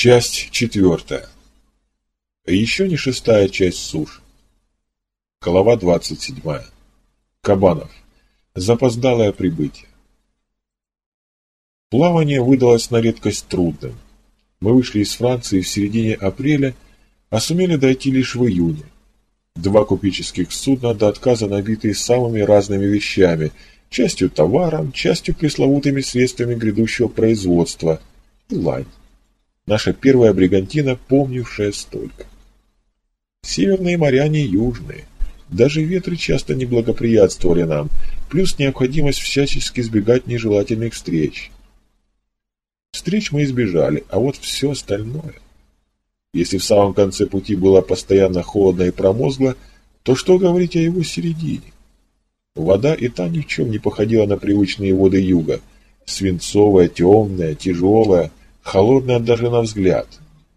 Часть четвертая. Еще не шестая часть суш. Голова двадцать седьмая. Кабанов. Запоздалое прибытие. Плавание выдалось на редкость трудным. Мы вышли из Франции в середине апреля, а сумели дойти лишь в июне. Два купеческих судна до отказа набитые самыми разными вещами, частью товаром, частью пресловутыми средствами грядущего производства и лань. Наша первая бригантина, помнившая столько. Северные моря не южные. Даже ветры часто не благоприятствовали нам, плюс необходимость всячески избегать нежелательных встреч. Встреч мы избежали, а вот все остальное. Если в самом конце пути было постоянно холодно и промозгло, то что говорить о его середине? Вода и та ни в чем не походила на привычные воды юга. Свинцовая, темная, тяжелая, холодная даже на взгляд.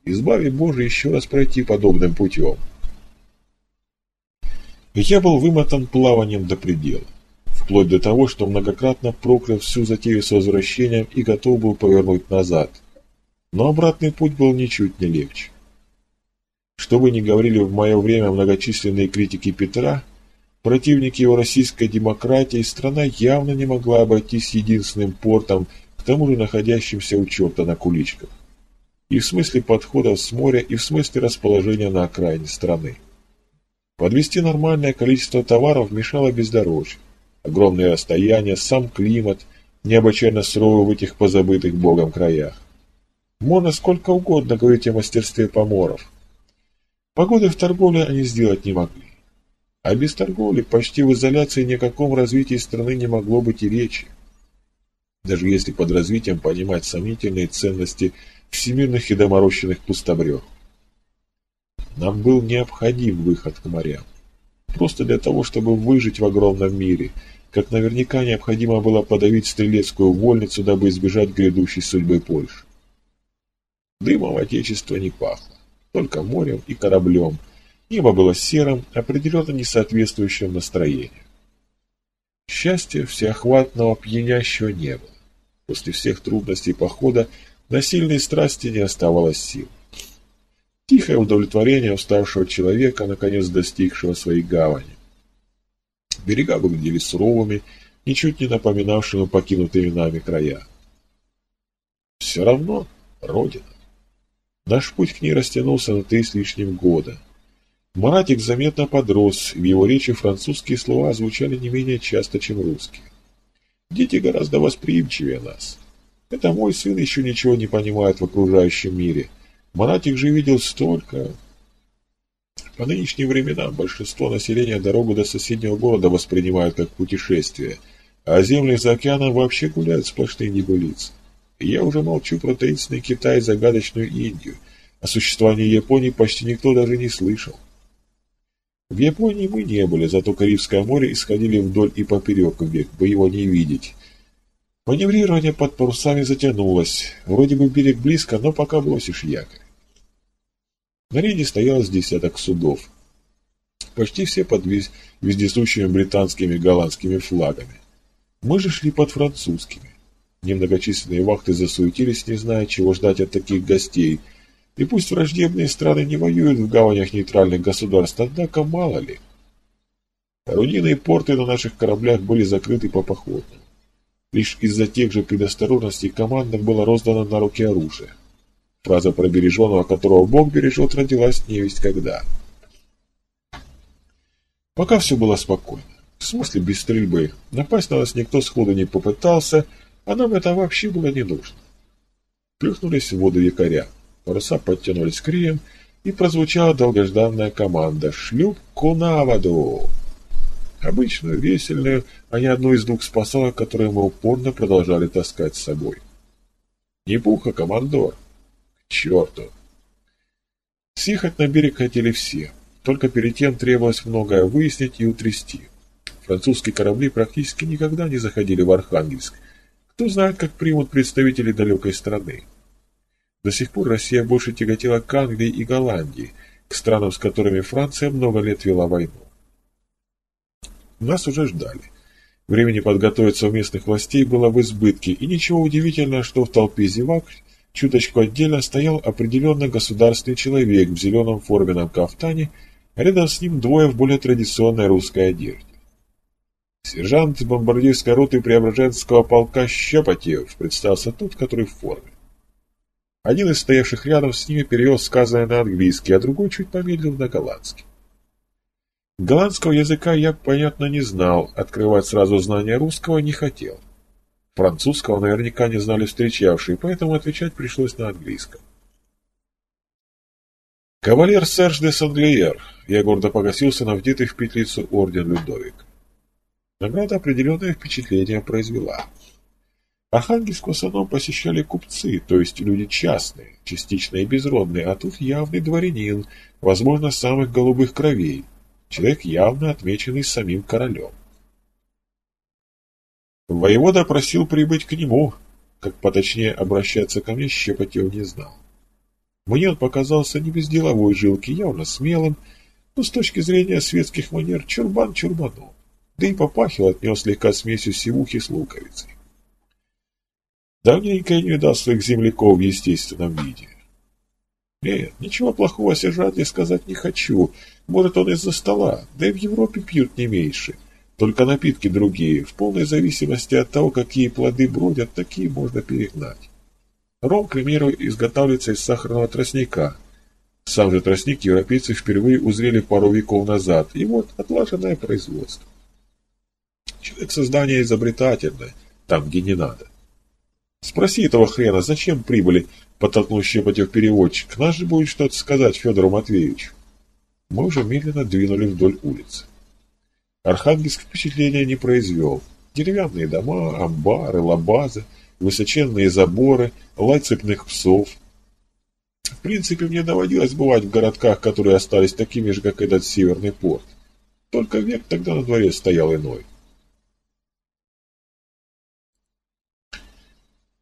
Избави Боже еще раз пройти подобным путем. Я был вымотан плаванием до предела, вплоть до того, что многократно проклял всю затею с возвращением и готов был повернуть назад. Но обратный путь был ничуть не легче. Что бы ни говорили в мое время многочисленные критики Петра, противники его российской демократии, страна явно не могла обойтись единственным портом, к тому же находящимся у черта на куличках. И в смысле подходов с моря, и в смысле расположения на окраине страны. Подвести нормальное количество товаров мешало бездорожье. Огромные расстояния, сам климат, необычайно суровый в этих позабытых богом краях. Можно сколько угодно говорить о мастерстве поморов. Погоды в торговле они сделать не могли. А без торговли почти в изоляции ни о развитии страны не могло быть и речи. Даже если под развитием понимать сомнительные ценности всемирных и доморощенных пустобрех. Нам был необходим выход к морям. Просто для того, чтобы выжить в огромном мире, как наверняка необходимо было подавить стрелецкую вольницу, дабы избежать грядущей судьбы Польши. Дымом Отечества не пахло, только морем и кораблем. Небо было серым, определенно не соответствующим настроению. Счастья всеохватного пьянящего не было. После всех трудностей похода на сильные страсти не оставалось сил. Тихое удовлетворение уставшего человека, наконец достигшего своей гавани. Берега выглядели суровыми, ничуть не напоминавшими покинутыми нами края. Все равно Родина. Наш путь к ней растянулся на три с лишним года. Маратик заметно подрос, в его речи французские слова звучали не менее часто, чем русские. Дети гораздо восприимчивее нас. Это мой сын еще ничего не понимает в окружающем мире – Монатик же видел столько. По нынешним временам большинство населения дорогу до соседнего города воспринимают как путешествие, а земли за океаном вообще гуляют сплошные небылицы. Я уже молчу про таинственный Китай и загадочную Индию. О существовании Японии почти никто даже не слышал. В Японии мы не были, зато Карибское море исходили вдоль и поперек, век бы его не видеть. Маневрирование под парусами затянулось. Вроде бы берег близко, но пока бросишь якорь. На рейде стоялось десяток судов. Почти все под вездесущими британскими и голландскими флагами. Мы же шли под французскими. Немногочисленные вахты засуетились, не зная, чего ждать от таких гостей. И пусть враждебные страны не воюют в гаванях нейтральных государств, однако мало ли. Орудийные порты на наших кораблях были закрыты по походным. Лишь из-за тех же предосторожностей командам было роздано на руки оружие. Фраза про которого Бог бережет, родилась невесть когда. Пока все было спокойно. В смысле без стрельбы. Напасть на нас никто сходу не попытался, а нам это вообще было не нужно. Плюхнулись в воду якоря. Паруса подтянулись к крием, и прозвучала долгожданная команда «Шлюпку на воду!». Обычную, весельную, а не одну из двух спасалок, которые мы упорно продолжали таскать с собой. «Не пуха, командор!» черту! Съехать на берег хотели все, только перед тем требовалось многое выяснить и утрясти. Французские корабли практически никогда не заходили в Архангельск. Кто знает, как примут представители далекой страны. До сих пор Россия больше тяготела к Англии и Голландии, к странам, с которыми Франция много лет вела войну. Нас уже ждали. Времени подготовиться у местных властей было в избытке, и ничего удивительного, что в толпе зевак Чуточку отдельно стоял определенно государственный человек в зеленом форменном кафтане, а рядом с ним двое в более традиционной русской одежде. Сержант бомбардирской роты Преображенского полка Щепотев представился тот, который в форме. Один из стоявших рядом с ними перевел сказанное на английский, а другой чуть помедлил на голландский. Голландского языка я, понятно, не знал, открывать сразу знания русского не хотел. Французского наверняка не знали встречавшие, поэтому отвечать пришлось на английском. «Кавалер Серж де Санглиер», я гордо погасился на вдетый в петлицу орден Людовик. Награда определенное впечатление произвела. Архангельск в посещали купцы, то есть люди частные, частично и безродные, а тут явный дворянин, возможно, самых голубых кровей, человек явно отмеченный самим королем. Воевода просил прибыть к нему, как поточнее обращаться ко мне Щепотев не знал. Мне он показался не без деловой жилки, явно смелым, но с точки зрения светских манер чурбан чурбаном да и попахивал от него слегка смесью сивухи с луковицей. Давненько я не видал своих земляков в естественном виде. Нет, ничего плохого о сержанте сказать не хочу. Может, он из-за стола, да и в Европе пьют не меньше. Только напитки другие, в полной зависимости от того, какие плоды бродят, такие можно перегнать. Ром, к примеру, изготавливается из сахарного тростника. Сам же тростник европейцы впервые узрели пару веков назад, и вот отлаженное производство. Человек создание изобретательное, там, где не надо. Спроси этого хрена, зачем прибыли, подтолкнул Щепотев переводчик. Наш же будет что-то сказать Федору Матвеевичу. Мы уже медленно двинули вдоль улицы. Архангельск впечатления не произвел. Деревянные дома, амбары, лабазы, высоченные заборы, лай цепных псов. В принципе, мне доводилось бывать в городках, которые остались такими же, как этот северный порт. Только век тогда на дворе стоял иной.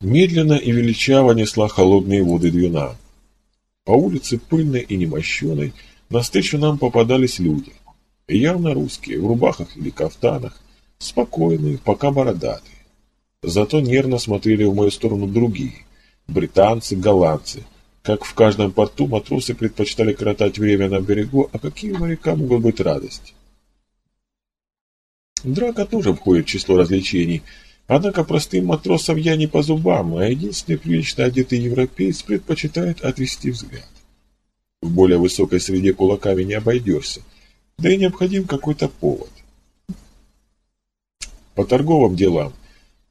Медленно и величаво несла холодные воды Двина. По улице пыльной и немощеной навстречу нам попадались люди. Явно русские, в рубахах или кафтанах, спокойные, пока бородатые. Зато нервно смотрели в мою сторону другие, британцы, голландцы. Как в каждом порту матросы предпочитали коротать время на берегу, а какие моряка могут быть радости? Драка тоже входит в число развлечений – Однако простым матросам я не по зубам, а единственный прилично одетый европеец предпочитает отвести взгляд. В более высокой среде кулаками не обойдешься, да и необходим какой-то повод. По торговым делам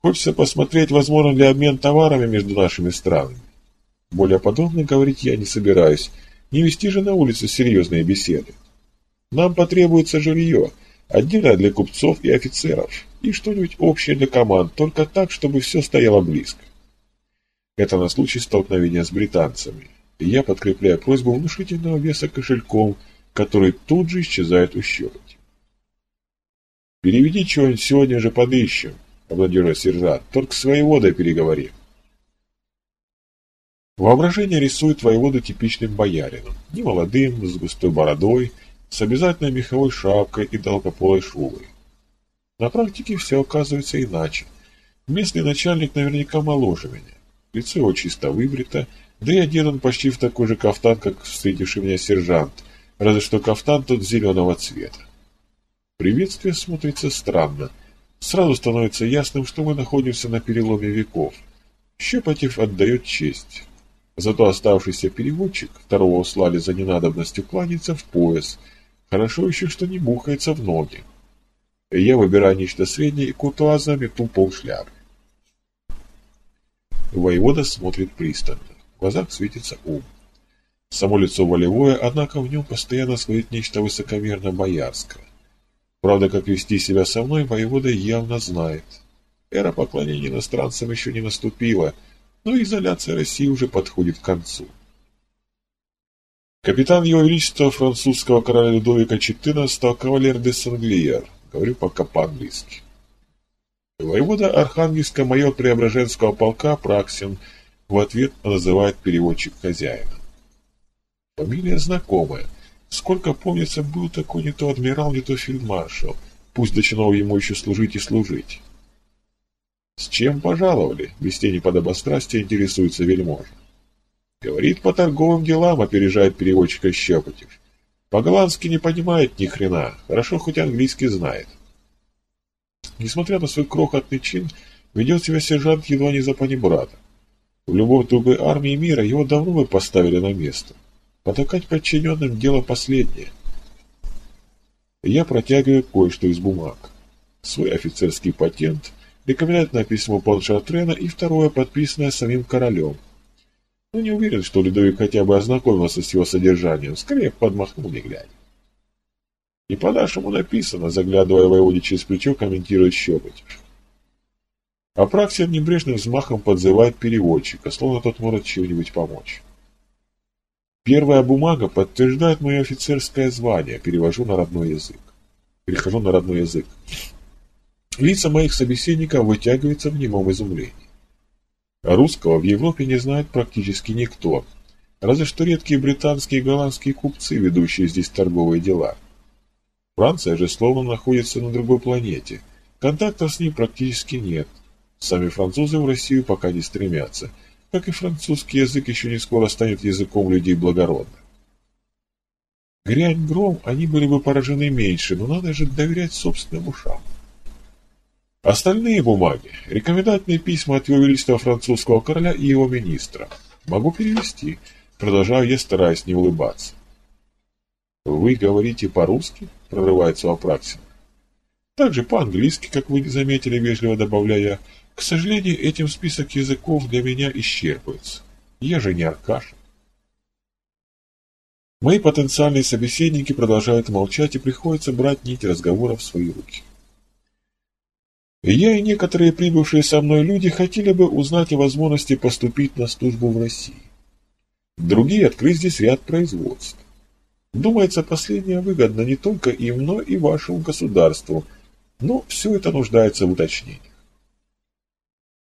хочется посмотреть, возможно ли обмен товарами между нашими странами. Более подробно говорить я не собираюсь, не вести же на улице серьезные беседы. Нам потребуется жилье – Отдельно для купцов и офицеров, и что-нибудь общее для команд, только так, чтобы все стояло близко. Это на случай столкновения с британцами. Я подкрепляю просьбу внушительного веса кошельком, который тут же исчезает у щелочи. «Переведи что-нибудь сегодня же подыщем», — обнадежил сержант, — «только с воеводой переговори». Воображение рисует воеводу типичным боярином, немолодым, с густой бородой, с обязательной меховой шапкой и долгополой шубой. На практике все оказывается иначе. Местный начальник наверняка моложе меня. Лицо его чисто выбрито, да и одет он почти в такой же кафтан, как встретивший меня сержант, разве что кафтан тот зеленого цвета. Приветствие смотрится странно. Сразу становится ясным, что мы находимся на переломе веков. Щепотев отдает честь. Зато оставшийся переводчик, второго услали за ненадобностью кланяться в пояс – Хорошо еще, что не бухается в ноги. Я выбираю нечто среднее и куртуазно метну полшляпы. Воевода смотрит пристально. В глазах светится ум. Само лицо волевое, однако в нем постоянно своит нечто высокомерно-боярское. Правда, как вести себя со мной, воевода явно знает. Эра поклонения иностранцам еще не наступила, но изоляция России уже подходит к концу. Капитан Его Величества французского короля Людовика XIV кавалер де Санглиер. Говорю пока по-английски. Воевода Архангельска майор Преображенского полка Праксин в ответ называет переводчик хозяина. Фамилия знакомая. Сколько помнится, был такой не то адмирал, не то фельдмаршал. Пусть чинов ему еще служить и служить. С чем пожаловали? Без тени подобострастия интересуется вельможа. Говорит по торговым делам, опережает переводчика Щепотев. По-голландски не понимает ни хрена, хорошо хоть английский знает. Несмотря на свой крохотный чин, ведет себя сержант едва не за панибрата. В любой другой армии мира его давно бы поставили на место. Потакать подчиненным – дело последнее. Я протягиваю кое-что из бумаг. Свой офицерский патент, рекомендательное письмо Поншартрена и второе, подписанное самим королем. Но не уверен, что Людовик хотя бы ознакомился с его содержанием, скорее подмахнул не глядя. И по-нашему написано, заглядывая воеводе через плечо, комментирует Щепотев. Апраксин небрежным взмахом подзывает переводчика, словно тот может чего-нибудь помочь. Первая бумага подтверждает мое офицерское звание, перевожу на родной язык. Перехожу на родной язык. Лица моих собеседников вытягиваются в немом изумлении. Русского в Европе не знает практически никто, разве что редкие британские и голландские купцы, ведущие здесь торговые дела. Франция же словно находится на другой планете, контактов с ним практически нет. Сами французы в Россию пока не стремятся, как и французский язык еще не скоро станет языком людей благородных. Грянь гром, они были бы поражены меньше, но надо же доверять собственным ушам. Остальные бумаги – рекомендательные письма от его величества французского короля и его министра. Могу перевести. Продолжаю я, стараясь не улыбаться. «Вы говорите по-русски?» – прорывается Апраксин. «Также по-английски, как вы заметили, вежливо добавляя. К сожалению, этим список языков для меня исчерпывается. Я же не Аркаша». Мои потенциальные собеседники продолжают молчать и приходится брать нить разговора в свои руки. Я и некоторые прибывшие со мной люди хотели бы узнать о возможности поступить на службу в России. Другие открыть здесь ряд производств. Думается, последнее выгодно не только им, но и вашему государству, но все это нуждается в уточнениях.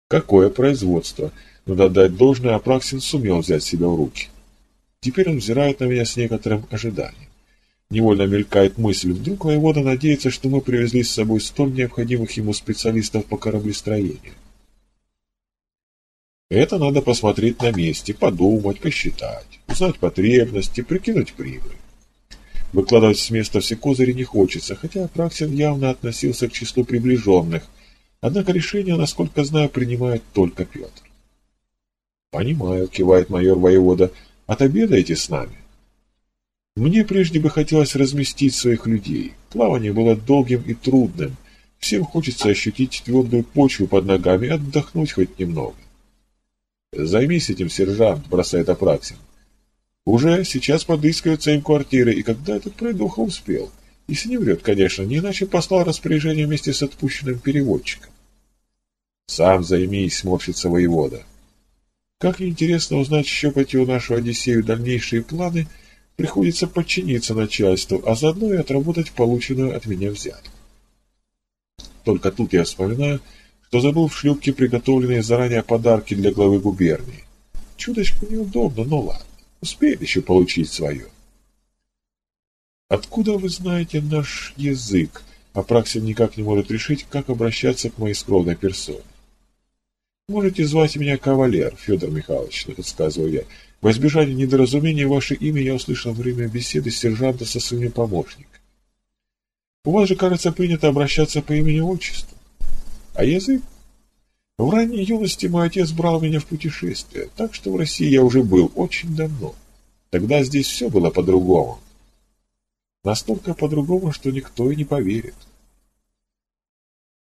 Какое производство? Надо отдать должное, Апраксин сумел взять себя в руки. Теперь он взирает на меня с некоторым ожиданием. Невольно мелькает мысль, вдруг воевода надеется, что мы привезли с собой столь необходимых ему специалистов по кораблестроению. Это надо посмотреть на месте, подумать, посчитать, узнать потребности, прикинуть прибыль. Выкладывать с места все козыри не хочется, хотя Апраксин явно относился к числу приближенных, однако решение, насколько знаю, принимает только Петр. «Понимаю», — кивает майор воевода, — «отобедаете с нами?» Мне прежде бы хотелось разместить своих людей. Плавание было долгим и трудным. Всем хочется ощутить твердую почву под ногами отдохнуть хоть немного. «Займись этим, сержант», — бросает Апраксин. «Уже сейчас подыскиваются им квартиры, и когда этот пройдуха успел? Если не врет, конечно, не иначе послал распоряжение вместе с отпущенным переводчиком». «Сам займись», — морщится воевода. Как интересно узнать щепотью нашего Одиссею дальнейшие планы — Приходится подчиниться начальству, а заодно и отработать полученную от меня взятку. Только тут я вспоминаю, что забыл в шлюпке приготовленные заранее подарки для главы губернии. Чуточку неудобно, но ладно. Успеет еще получить свое. Откуда вы знаете наш язык? Апраксин никак не может решить, как обращаться к моей скромной персоне. Можете звать меня кавалер, Федор Михайлович, подсказываю я. Во избежание недоразумения ваше имя я услышал во время беседы сержанта со своим помощником. У вас же, кажется, принято обращаться по имени-отчеству. А язык? В ранней юности мой отец брал меня в путешествие, так что в России я уже был очень давно. Тогда здесь все было по-другому. Настолько по-другому, что никто и не поверит.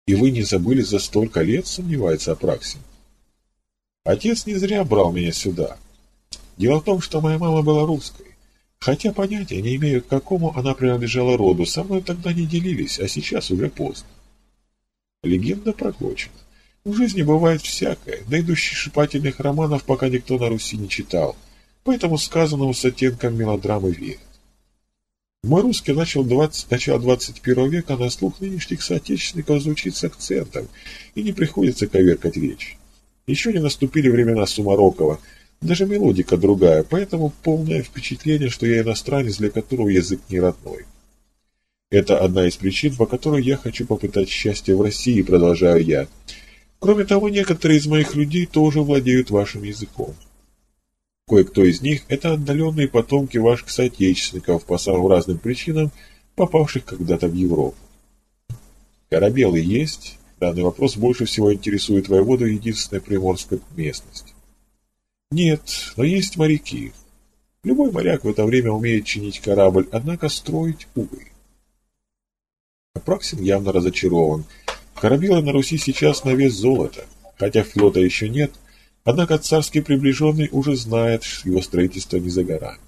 И вы не забыли за столько лет, сомневается Апраксин. Отец не зря брал меня сюда. Дело в том, что моя мама была русской. Хотя понятия не имею, к какому она принадлежала роду, со мной тогда не делились, а сейчас уже поздно. Легенда проглочена. В жизни бывает всякое, да и душещипательных романов пока никто на Руси не читал, поэтому сказанному с оттенком мелодрамы верят. Мой русский начал 20, начало 21 века на слух нынешних соотечественников звучит с акцентом, и не приходится коверкать речь. Еще не наступили времена Сумарокова, даже мелодика другая, поэтому полное впечатление, что я иностранец, для которого язык не родной. Это одна из причин, по которой я хочу попытать счастье в России, продолжаю я. Кроме того, некоторые из моих людей тоже владеют вашим языком. Кое-кто из них – это отдаленные потомки ваших соотечественников по самым разным причинам, попавших когда-то в Европу. Корабелы есть? Данный вопрос больше всего интересует воеводу единственной приморской местности. Нет, но есть моряки. Любой моряк в это время умеет чинить корабль, однако строить – увы. Апраксин явно разочарован. Корабелы на Руси сейчас на вес золота. Хотя флота еще нет, однако царский приближенный уже знает, что его строительство не за горами.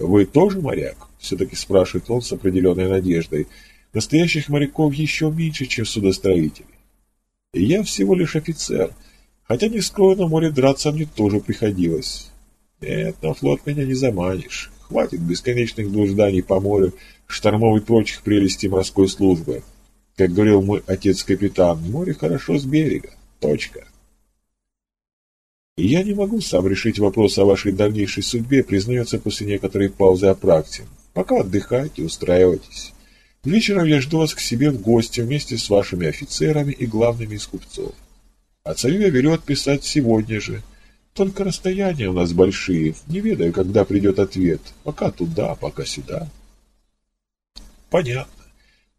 «Вы тоже моряк?» – все-таки спрашивает он с определенной надеждой. «Настоящих моряков еще меньше, чем судостроителей. Я всего лишь офицер, хотя не скрою, на море драться мне тоже приходилось. Нет, на флот меня не заманишь. Хватит бесконечных блужданий по морю, штормов и прочих прелестей морской службы. Как говорил мой отец-капитан, море хорошо с берега. Точка. Я не могу сам решить вопрос о вашей дальнейшей судьбе, признается после некоторой паузы Апрактин. Пока отдыхайте, устраивайтесь. Вечером я жду вас к себе в гости вместе с вашими офицерами и главными из купцов. А царю я велю отписать сегодня же. Только расстояния у нас большие, не ведаю, когда придет ответ. Пока туда, пока сюда. Понятно.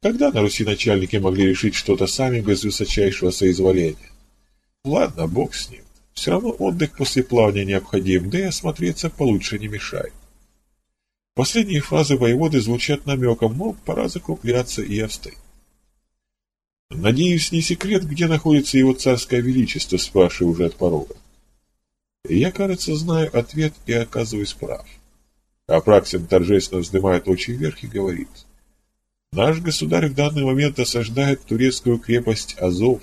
Когда на Руси начальники могли решить что-то сами без высочайшего соизволения? Ладно, бог с ним. Все равно отдых после плавания необходим, да и осмотреться получше не мешает. Последние фразы воеводы звучат намеком, мол, пора закругляться и остыть. Надеюсь, не секрет, где находится его царское величество, спрашиваю уже от порога. Я, кажется, знаю ответ и оказываюсь прав. Апраксин торжественно вздымает очи вверх и говорит. Наш государь в данный момент осаждает турецкую крепость Азов.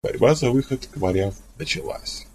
Борьба за выход к морям началась.